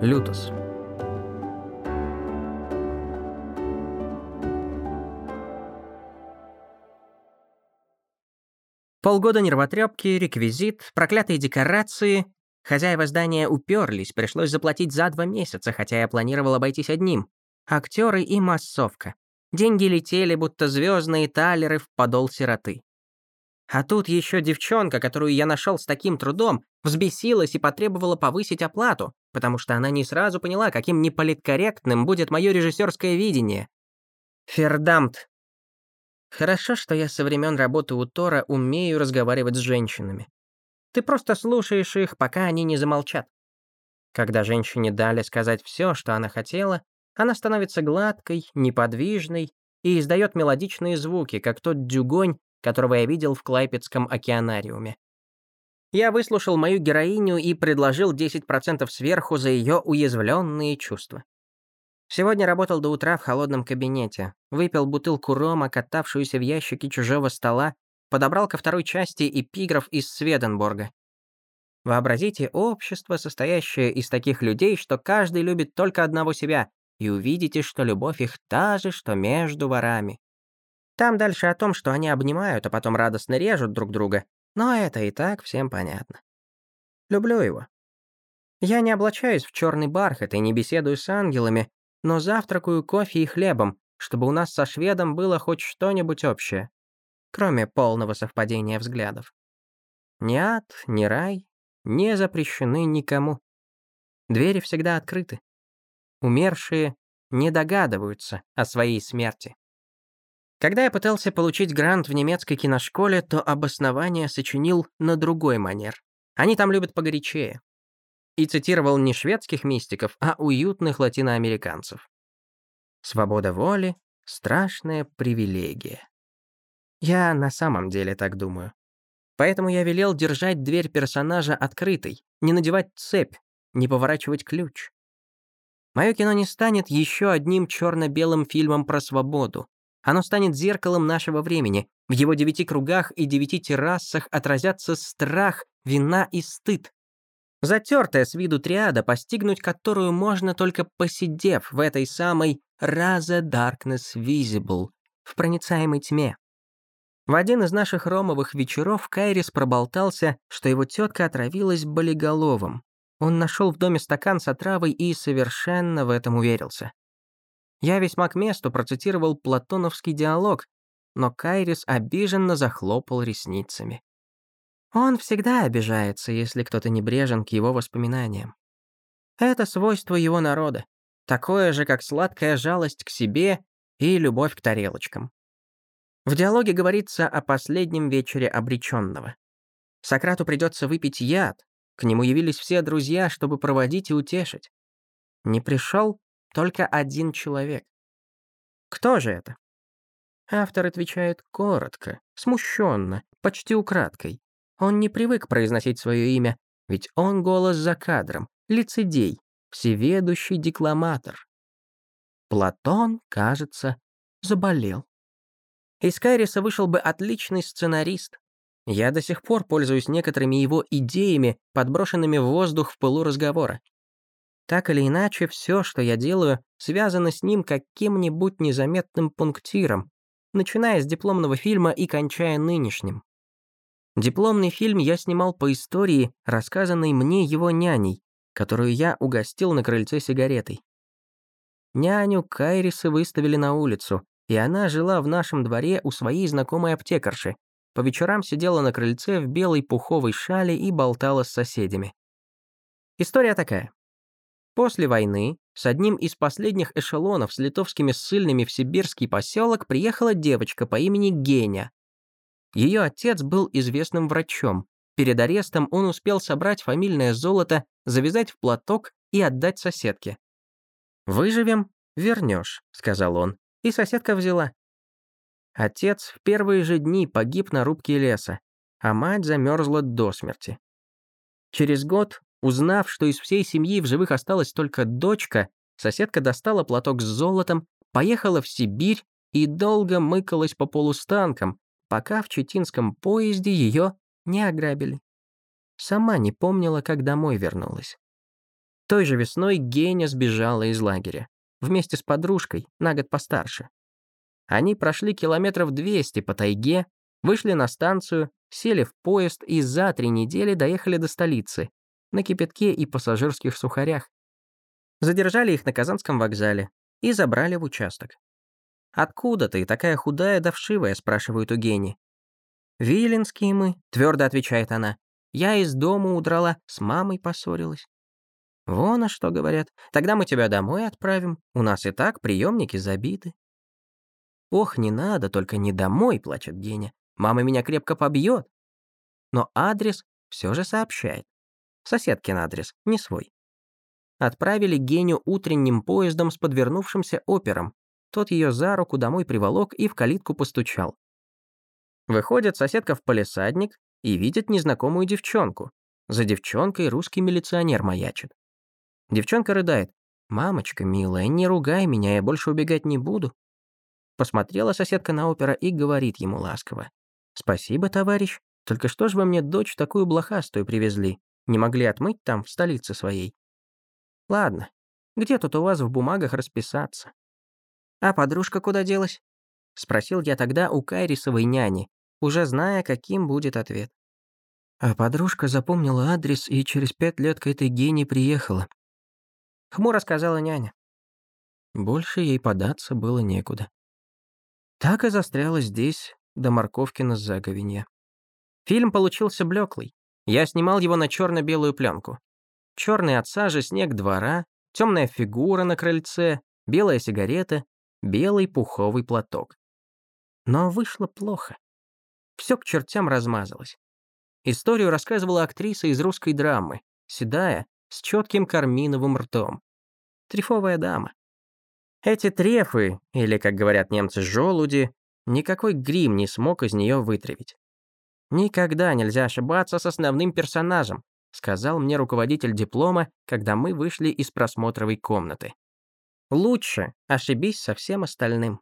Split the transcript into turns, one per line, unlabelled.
Лютос. Полгода нервотрепки, реквизит, проклятые декорации. Хозяева здания уперлись, пришлось заплатить за два месяца, хотя я планировал обойтись одним. Актеры и массовка. Деньги летели, будто звездные талеры в подол сироты. А тут еще девчонка, которую я нашел с таким трудом, взбесилась и потребовала повысить оплату, потому что она не сразу поняла, каким неполиткорректным будет мое режиссерское видение. Фердамт. Хорошо, что я со времен работы у Тора умею разговаривать с женщинами. Ты просто слушаешь их, пока они не замолчат. Когда женщине дали сказать все, что она хотела, она становится гладкой, неподвижной и издает мелодичные звуки, как тот дюгонь, которого я видел в Клайпецком океанариуме. Я выслушал мою героиню и предложил 10% сверху за ее уязвленные чувства. Сегодня работал до утра в холодном кабинете, выпил бутылку рома, катавшуюся в ящике чужого стола, подобрал ко второй части эпиграф из Сведенборга. Вообразите общество, состоящее из таких людей, что каждый любит только одного себя, и увидите, что любовь их та же, что между ворами. Там дальше о том, что они обнимают, а потом радостно режут друг друга, но это и так всем понятно. Люблю его. Я не облачаюсь в черный бархат и не беседую с ангелами, но завтракаю кофе и хлебом, чтобы у нас со шведом было хоть что-нибудь общее, кроме полного совпадения взглядов. Ни ад, ни рай не запрещены никому. Двери всегда открыты. Умершие не догадываются о своей смерти. Когда я пытался получить грант в немецкой киношколе, то обоснование сочинил на другой манер. Они там любят погорячее и цитировал не шведских мистиков, а уютных латиноамериканцев. Свобода воли — страшная привилегия. Я на самом деле так думаю. Поэтому я велел держать дверь персонажа открытой, не надевать цепь, не поворачивать ключ. Мое кино не станет еще одним черно-белым фильмом про свободу. Оно станет зеркалом нашего времени. В его девяти кругах и девяти террасах отразятся страх, вина и стыд. Затертая с виду триада, постигнуть которую можно только посидев в этой самой «Raza Darkness Visible» в проницаемой тьме. В один из наших ромовых вечеров Кайрис проболтался, что его тетка отравилась болиголовым. Он нашел в доме стакан с отравой и совершенно в этом уверился. Я весьма к месту процитировал платоновский диалог, но Кайрис обиженно захлопал ресницами. Он всегда обижается, если кто-то небрежен к его воспоминаниям. Это свойство его народа, такое же, как сладкая жалость к себе и любовь к тарелочкам. В диалоге говорится о последнем вечере обреченного. Сократу придется выпить яд, к нему явились все друзья, чтобы проводить и утешить. Не пришел только один человек. Кто же это? Автор отвечает коротко, смущенно, почти украдкой. Он не привык произносить свое имя, ведь он голос за кадром, лицедей, всеведущий декламатор. Платон, кажется, заболел. Из Кайриса вышел бы отличный сценарист. Я до сих пор пользуюсь некоторыми его идеями, подброшенными в воздух в пылу разговора. Так или иначе, все, что я делаю, связано с ним каким-нибудь незаметным пунктиром, начиная с дипломного фильма и кончая нынешним. Дипломный фильм я снимал по истории, рассказанной мне его няней, которую я угостил на крыльце сигаретой. Няню Кайриса выставили на улицу, и она жила в нашем дворе у своей знакомой аптекарши. По вечерам сидела на крыльце в белой пуховой шале и болтала с соседями. История такая. После войны с одним из последних эшелонов с литовскими ссыльными в сибирский поселок приехала девочка по имени Геня, ее отец был известным врачом. Перед арестом он успел собрать фамильное золото, завязать в платок и отдать соседке. «Выживем, вернешь», — сказал он, и соседка взяла. Отец в первые же дни погиб на рубке леса, а мать замерзла до смерти. Через год, узнав, что из всей семьи в живых осталась только дочка, соседка достала платок с золотом, поехала в Сибирь и долго мыкалась по полустанкам, пока в читинском поезде ее не ограбили. Сама не помнила, как домой вернулась. Той же весной Геня сбежала из лагеря. Вместе с подружкой, на год постарше. Они прошли километров 200 по тайге, вышли на станцию, сели в поезд и за три недели доехали до столицы, на кипятке и пассажирских сухарях. Задержали их на Казанском вокзале и забрали в участок. «Откуда ты, такая худая да вшивая?» – спрашивают у Гени. «Виленские мы», – твердо отвечает она. «Я из дома удрала, с мамой поссорилась». «Вон, а что говорят. Тогда мы тебя домой отправим. У нас и так приемники забиты». «Ох, не надо, только не домой», — плачет Геня. «Мама меня крепко побьет». Но адрес все же сообщает. Соседкин адрес, не свой. Отправили Геню утренним поездом с подвернувшимся опером. Тот ее за руку домой приволок и в калитку постучал. Выходит соседка в полисадник и видит незнакомую девчонку. За девчонкой русский милиционер маячит. Девчонка рыдает. «Мамочка милая, не ругай меня, я больше убегать не буду. Посмотрела соседка на опера и говорит ему ласково. «Спасибо, товарищ. Только что ж вы мне дочь такую блохастую привезли? Не могли отмыть там, в столице своей?» «Ладно. Где тут у вас в бумагах расписаться?» «А подружка куда делась?» Спросил я тогда у Кайрисовой няни, уже зная, каким будет ответ. А подружка запомнила адрес и через пять лет к этой гене приехала. Хмуро сказала няня. Больше ей податься было некуда. Так и застряла здесь, до Морковкина заговенья. Фильм получился блеклый. Я снимал его на черно белую пленку. Черный от сажи снег двора, темная фигура на крыльце, белая сигарета, белый пуховый платок. Но вышло плохо. Все к чертям размазалось. Историю рассказывала актриса из русской драмы, седая, с четким карминовым ртом. Трефовая дама. Эти трефы, или, как говорят немцы, желуди, никакой грим не смог из нее вытравить. «Никогда нельзя ошибаться с основным персонажем», сказал мне руководитель диплома, когда мы вышли из просмотровой комнаты. «Лучше ошибись со всем остальным».